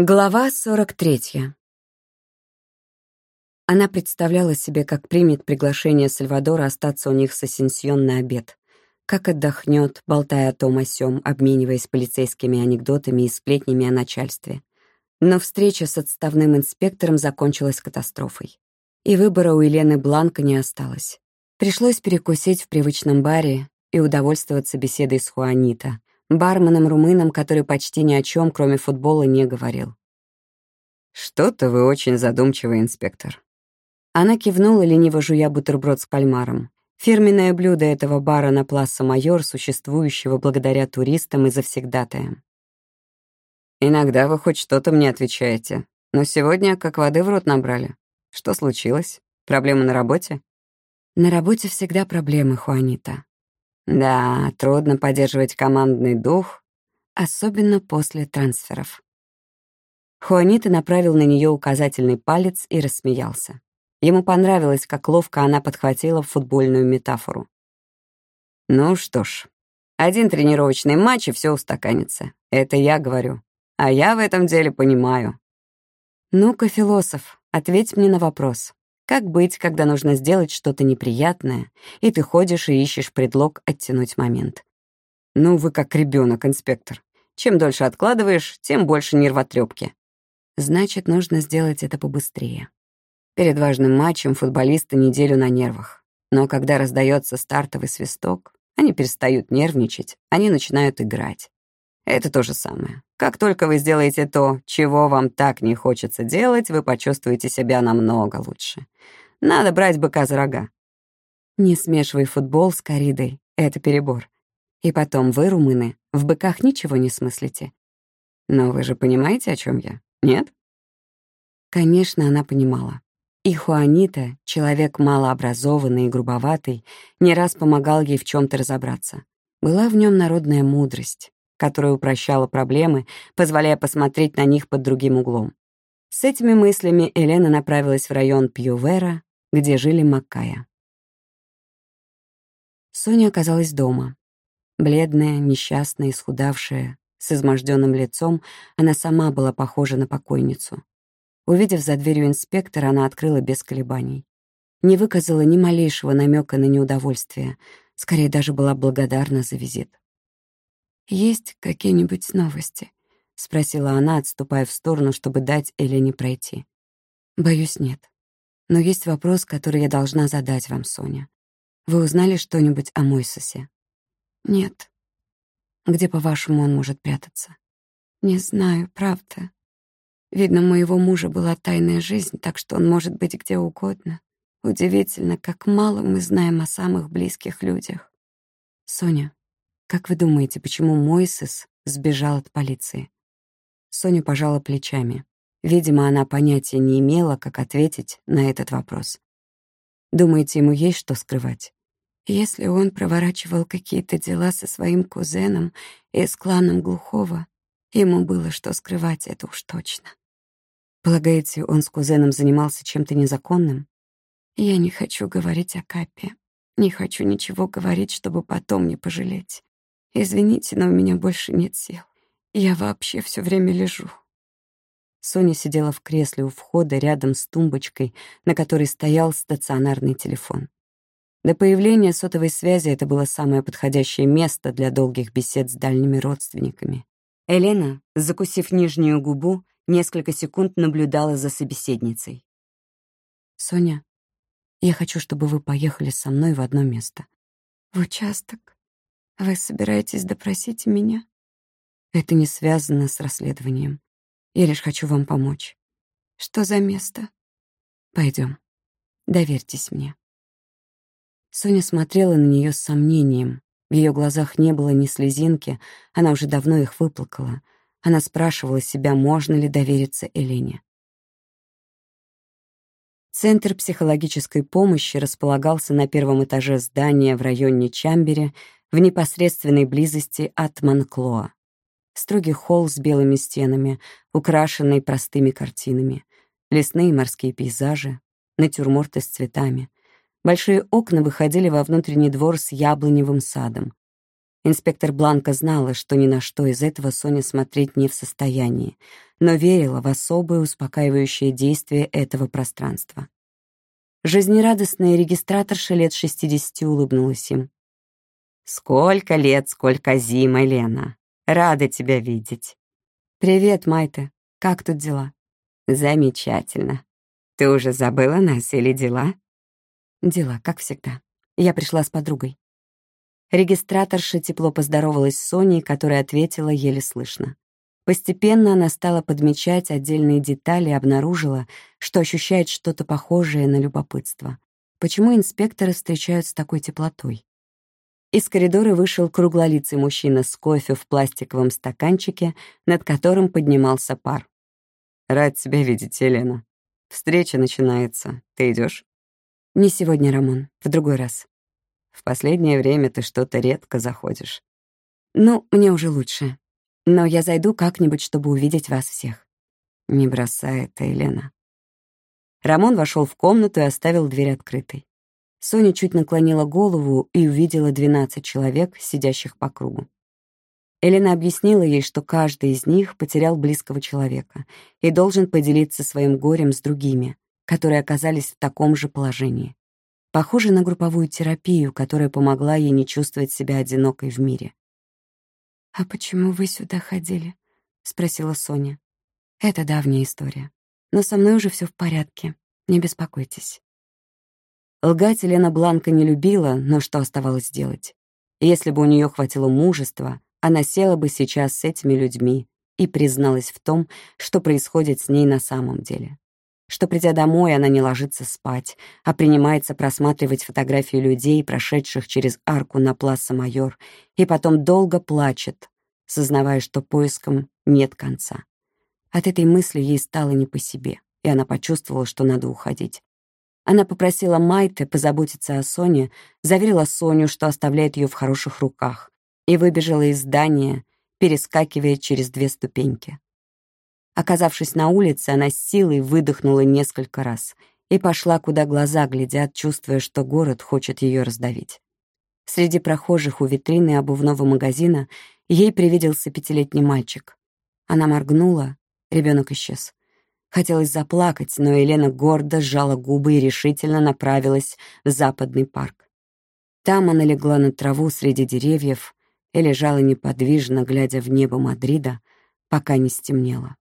Глава 43. Она представляла себе, как примет приглашение Сальвадора остаться у них с Асенсион на обед, как отдохнет, болтая о том о сём, обмениваясь полицейскими анекдотами и сплетнями о начальстве. Но встреча с отставным инспектором закончилась катастрофой. И выбора у Елены Бланка не осталось. Пришлось перекусить в привычном баре и удовольствоваться беседой с Хуанита, барменом-румыном, который почти ни о чем, кроме футбола, не говорил. «Что-то вы очень задумчивый, инспектор». Она кивнула, лениво жуя бутерброд с кальмаром. Фирменное блюдо этого бара на Пласа Майор, существующего благодаря туристам и завсегдатаям. «Иногда вы хоть что-то мне отвечаете, но сегодня как воды в рот набрали. Что случилось? Проблемы на работе?» «На работе всегда проблемы, Хуанита. Да, трудно поддерживать командный дух, особенно после трансферов. Хуанита направил на нее указательный палец и рассмеялся. Ему понравилось, как ловко она подхватила футбольную метафору. «Ну что ж, один тренировочный матч, и все устаканится. Это я говорю. А я в этом деле понимаю». «Ну-ка, философ, ответь мне на вопрос. Как быть, когда нужно сделать что-то неприятное, и ты ходишь и ищешь предлог оттянуть момент? Ну, вы как ребенок, инспектор. Чем дольше откладываешь, тем больше нервотрепки. Значит, нужно сделать это побыстрее. Перед важным матчем футболисты неделю на нервах. Но когда раздается стартовый свисток, они перестают нервничать, они начинают играть. Это то же самое. Как только вы сделаете то, чего вам так не хочется делать, вы почувствуете себя намного лучше. Надо брать быка за рога. Не смешивай футбол с коридой, это перебор. И потом вы, румыны, в быках ничего не смыслите. Но вы же понимаете, о чем я, нет? Конечно, она понимала. И Хуанита, человек малообразованный и грубоватый, не раз помогал ей в чем то разобраться. Была в нем народная мудрость которая упрощала проблемы, позволяя посмотреть на них под другим углом. С этими мыслями Елена направилась в район Пьювера, где жили Маккая. Соня оказалась дома. Бледная, несчастная, исхудавшая, с изможденным лицом, она сама была похожа на покойницу. Увидев за дверью инспектора, она открыла без колебаний. Не выказала ни малейшего намека на неудовольствие, скорее даже была благодарна за визит. «Есть какие-нибудь новости?» — спросила она, отступая в сторону, чтобы дать Элене пройти. «Боюсь, нет. Но есть вопрос, который я должна задать вам, Соня. Вы узнали что-нибудь о Мойсосе?» «Нет». «Где, по-вашему, он может прятаться?» «Не знаю, правда. Видно, у моего мужа была тайная жизнь, так что он может быть где угодно. Удивительно, как мало мы знаем о самых близких людях. Соня, как вы думаете, почему Мойсес сбежал от полиции? Соня пожала плечами. Видимо, она понятия не имела, как ответить на этот вопрос. Думаете, ему есть что скрывать? Если он проворачивал какие-то дела со своим кузеном и с кланом Глухого, ему было что скрывать, это уж точно. Полагаете, он с кузеном занимался чем-то незаконным? Я не хочу говорить о Капе. Не хочу ничего говорить, чтобы потом не пожалеть. Извините, но у меня больше нет сил. Я вообще все время лежу. Соня сидела в кресле у входа рядом с тумбочкой, на которой стоял стационарный телефон. До появления сотовой связи это было самое подходящее место для долгих бесед с дальними родственниками. Елена, закусив нижнюю губу, несколько секунд наблюдала за собеседницей. «Соня, я хочу, чтобы вы поехали со мной в одно место». «В участок?» Вы собираетесь допросить меня? Это не связано с расследованием. Я лишь хочу вам помочь. Что за место? Пойдем. Доверьтесь мне. Соня смотрела на нее с сомнением. В ее глазах не было ни слезинки, она уже давно их выплакала. Она спрашивала себя, можно ли довериться Элене. Центр психологической помощи располагался на первом этаже здания в районе Чамбере, в непосредственной близости от Манклоа. Строгий холл с белыми стенами, украшенный простыми картинами, лесные морские пейзажи, натюрморты с цветами. Большие окна выходили во внутренний двор с яблоневым садом. Инспектор Бланка знала, что ни на что из этого Соня смотреть не в состоянии, но верила в особое успокаивающее действие этого пространства. Жизнерадостная регистраторша лет 60 улыбнулась им. «Сколько лет, сколько зим, Елена! Рада тебя видеть!» «Привет, Майта. Как тут дела?» «Замечательно. Ты уже забыла нас или дела?» «Дела, как всегда. Я пришла с подругой». Регистраторша тепло поздоровалась с Соней, которая ответила еле слышно. Постепенно она стала подмечать отдельные детали и обнаружила, что ощущает что-то похожее на любопытство. Почему инспекторы встречают с такой теплотой? Из коридора вышел круглолицый мужчина с кофе в пластиковом стаканчике, над которым поднимался пар. «Рад тебя видеть, Елена. Встреча начинается. Ты идешь? «Не сегодня, Рамон. В другой раз». В последнее время ты что-то редко заходишь. Ну, мне уже лучше. Но я зайду как-нибудь, чтобы увидеть вас всех. Не бросай это, Елена. Рамон вошел в комнату и оставил дверь открытой. Соня чуть наклонила голову и увидела 12 человек, сидящих по кругу. Елена объяснила ей, что каждый из них потерял близкого человека и должен поделиться своим горем с другими, которые оказались в таком же положении. Похоже на групповую терапию, которая помогла ей не чувствовать себя одинокой в мире. «А почему вы сюда ходили?» — спросила Соня. «Это давняя история. Но со мной уже все в порядке. Не беспокойтесь». Лгать Елена Бланка не любила, но что оставалось делать? Если бы у нее хватило мужества, она села бы сейчас с этими людьми и призналась в том, что происходит с ней на самом деле что, придя домой, она не ложится спать, а принимается просматривать фотографии людей, прошедших через арку на Пласа Майор, и потом долго плачет, сознавая, что поиском нет конца. От этой мысли ей стало не по себе, и она почувствовала, что надо уходить. Она попросила Майте позаботиться о Соне, заверила Соню, что оставляет ее в хороших руках, и выбежала из здания, перескакивая через две ступеньки. Оказавшись на улице, она с силой выдохнула несколько раз и пошла, куда глаза глядят, чувствуя, что город хочет ее раздавить. Среди прохожих у витрины обувного магазина ей привиделся пятилетний мальчик. Она моргнула, ребенок исчез. Хотелось заплакать, но Елена гордо сжала губы и решительно направилась в западный парк. Там она легла на траву среди деревьев и лежала неподвижно, глядя в небо Мадрида, пока не стемнело.